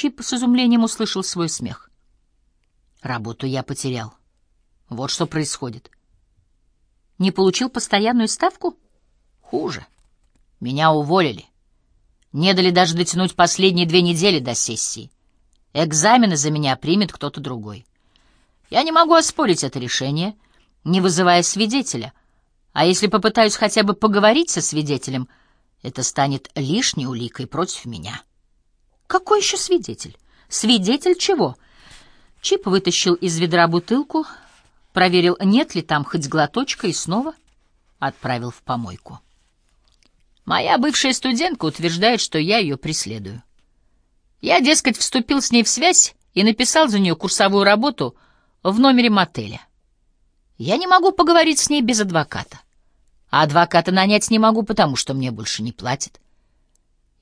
Чип с изумлением услышал свой смех. Работу я потерял. Вот что происходит. Не получил постоянную ставку? Хуже. Меня уволили. Не дали даже дотянуть последние две недели до сессии. Экзамены за меня примет кто-то другой. Я не могу оспорить это решение, не вызывая свидетеля. А если попытаюсь хотя бы поговорить со свидетелем, это станет лишней уликой против меня. Какой еще свидетель? Свидетель чего? Чип вытащил из ведра бутылку, проверил, нет ли там хоть глоточка, и снова отправил в помойку. Моя бывшая студентка утверждает, что я ее преследую. Я, дескать, вступил с ней в связь и написал за нее курсовую работу в номере мотеля. Я не могу поговорить с ней без адвоката. А адвоката нанять не могу, потому что мне больше не платят.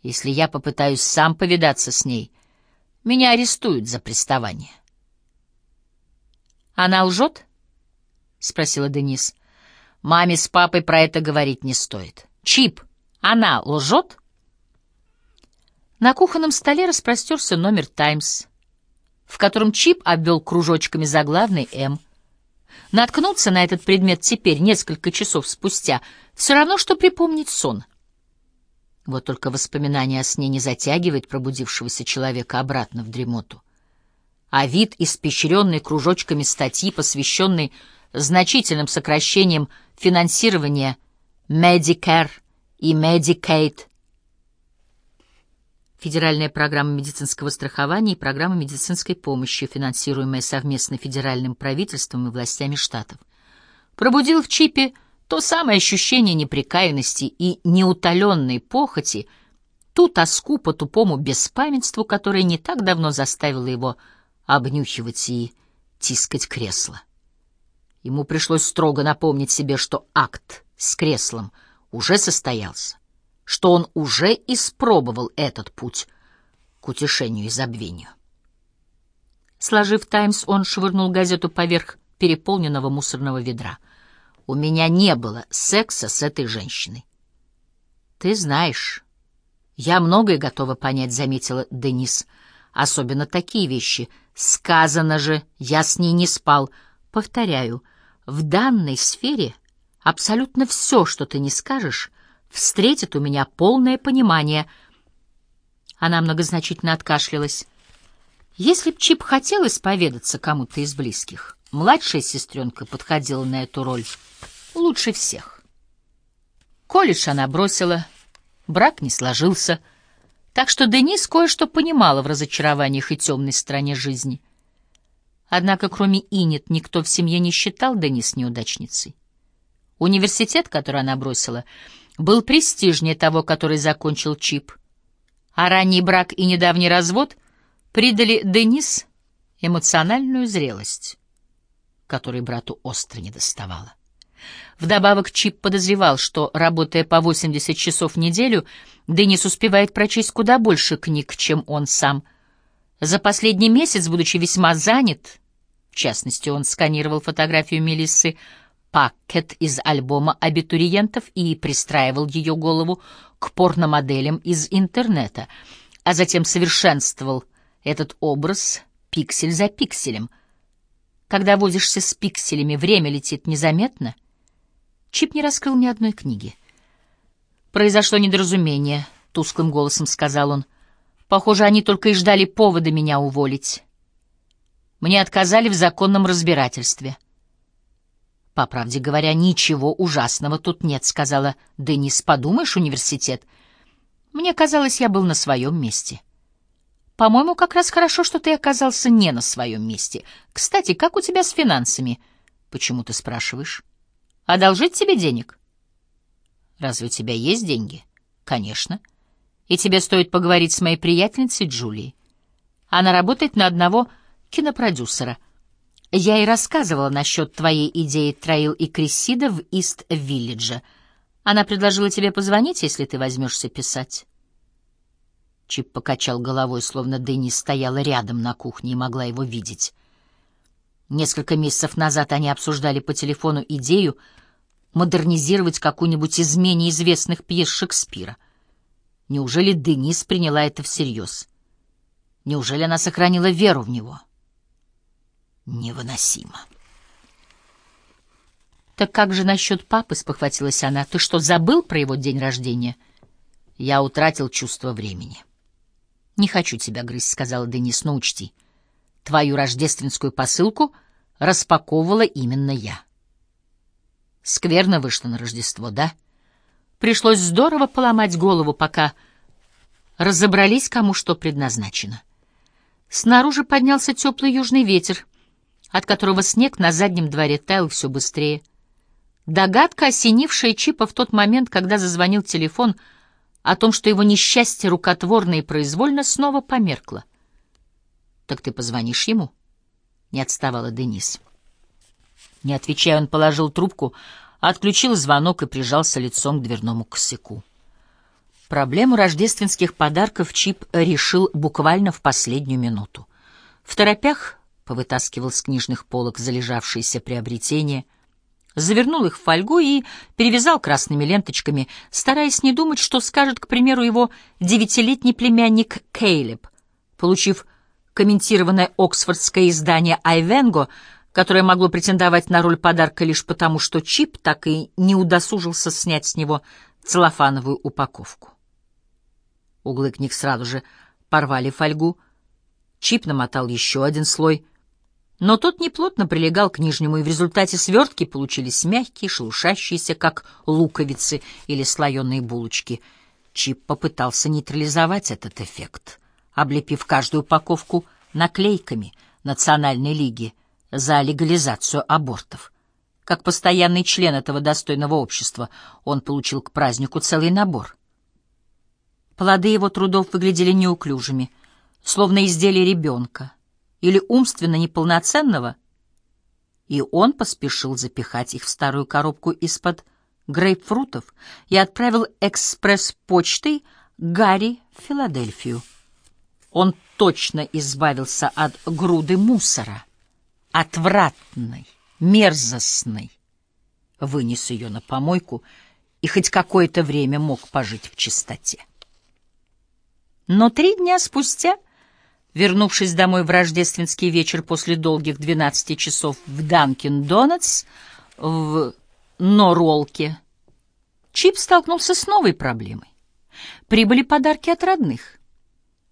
Если я попытаюсь сам повидаться с ней, меня арестуют за приставание. «Она лжет?» — спросила Денис. «Маме с папой про это говорить не стоит. Чип, она лжет?» На кухонном столе распростерся номер «Таймс», в котором Чип обвел кружочками заглавный «М». Наткнуться на этот предмет теперь, несколько часов спустя, все равно, что припомнить сон. Вот только воспоминание о сне не затягивает пробудившегося человека обратно в дремоту. А вид, испещренный кружочками статьи, посвященной значительным сокращениям финансирования Medicare и Medicaid, Федеральная программа медицинского страхования и программа медицинской помощи, финансируемая совместно федеральным правительством и властями штатов, пробудил в Чипе то самое ощущение неприкаянности и неутоленной похоти, ту тоску по тупому беспамятству, которая не так давно заставила его обнюхивать и тискать кресло. Ему пришлось строго напомнить себе, что акт с креслом уже состоялся что он уже испробовал этот путь к утешению и забвению. Сложив «Таймс», он швырнул газету поверх переполненного мусорного ведра. «У меня не было секса с этой женщиной». «Ты знаешь, я многое готова понять», — заметила Денис. «Особенно такие вещи. Сказано же, я с ней не спал. Повторяю, в данной сфере абсолютно все, что ты не скажешь, встретит у меня полное понимание. Она многозначительно откашлялась. Если б Чип хотел исповедаться кому-то из близких, младшая сестренка подходила на эту роль лучше всех. Колледж она бросила, брак не сложился, так что Денис кое-что понимала в разочарованиях и темной стороне жизни. Однако, кроме Инет, никто в семье не считал Денис неудачницей. Университет, который она бросила, был престижнее того, который закончил Чип. А ранний брак и недавний развод придали Денис эмоциональную зрелость, которой брату остро не доставало. Вдобавок Чип подозревал, что, работая по 80 часов в неделю, Денис успевает прочесть куда больше книг, чем он сам. За последний месяц, будучи весьма занят, в частности, он сканировал фотографию Мелиссы, пакет из альбома абитуриентов и пристраивал ее голову к порномоделям из интернета, а затем совершенствовал этот образ пиксель за пикселем. Когда возишься с пикселями, время летит незаметно. Чип не раскрыл ни одной книги. «Произошло недоразумение», — тусклым голосом сказал он. «Похоже, они только и ждали повода меня уволить. Мне отказали в законном разбирательстве». «По правде говоря, ничего ужасного тут нет», — сказала Денис. «Подумаешь, университет. Мне казалось, я был на своем месте». «По-моему, как раз хорошо, что ты оказался не на своем месте. Кстати, как у тебя с финансами?» «Почему ты спрашиваешь?» «Одолжить тебе денег?» «Разве у тебя есть деньги?» «Конечно. И тебе стоит поговорить с моей приятельницей Джулией. Она работает на одного кинопродюсера — я и рассказывала насчет твоей идеи Троил и Крессида в Ист-Виллидже. Она предложила тебе позвонить, если ты возьмешься писать. Чип покачал головой, словно Дэнни стояла рядом на кухне и могла его видеть. Несколько месяцев назад они обсуждали по телефону идею модернизировать какую-нибудь из менее известных пьес Шекспира. Неужели Денис приняла это всерьез? Неужели она сохранила веру в него? Невыносимо. «Так как же насчет папы?» — спохватилась она. «Ты что, забыл про его день рождения?» Я утратил чувство времени. «Не хочу тебя грызть», — сказала Денис, — «но учти, твою рождественскую посылку распаковывала именно я». Скверно вышло на Рождество, да? Пришлось здорово поломать голову, пока разобрались, кому что предназначено. Снаружи поднялся теплый южный ветер, от которого снег на заднем дворе таял все быстрее. Догадка, осенившая Чипа в тот момент, когда зазвонил телефон, о том, что его несчастье рукотворно и произвольно, снова померкла. «Так ты позвонишь ему?» — не отставала Денис. Не отвечая, он положил трубку, отключил звонок и прижался лицом к дверному косяку. Проблему рождественских подарков Чип решил буквально в последнюю минуту. В торопях повытаскивал с книжных полок залежавшиеся приобретения — завернул их в фольгу и перевязал красными ленточками, стараясь не думать, что скажет, к примеру, его девятилетний племянник Кейлеб, получив комментированное оксфордское издание «Айвенго», которое могло претендовать на роль подарка лишь потому, что Чип так и не удосужился снять с него целлофановую упаковку. Углы книг сразу же порвали фольгу, Чип намотал еще один слой — но тот неплотно прилегал к нижнему, и в результате свертки получились мягкие, шелушащиеся, как луковицы или слоеные булочки. Чип попытался нейтрализовать этот эффект, облепив каждую упаковку наклейками Национальной лиги за легализацию абортов. Как постоянный член этого достойного общества, он получил к празднику целый набор. Плоды его трудов выглядели неуклюжими, словно изделие ребенка — или умственно неполноценного, и он поспешил запихать их в старую коробку из-под грейпфрутов и отправил экспресс-почтой Гарри в Филадельфию. Он точно избавился от груды мусора, отвратной, мерзостной, вынес ее на помойку и хоть какое-то время мог пожить в чистоте. Но три дня спустя Вернувшись домой в рождественский вечер после долгих 12 часов в Данкин Донатс в Норолке, Чип столкнулся с новой проблемой. Прибыли подарки от родных.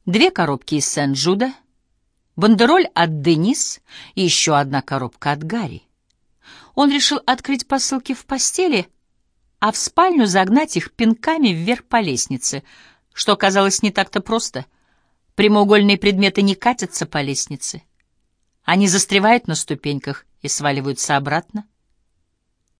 Две коробки из Сен-Джуда, бандероль от Денис и еще одна коробка от Гарри. Он решил открыть посылки в постели, а в спальню загнать их пинками вверх по лестнице, что оказалось не так-то просто — Прямоугольные предметы не катятся по лестнице. Они застревают на ступеньках и сваливаются обратно.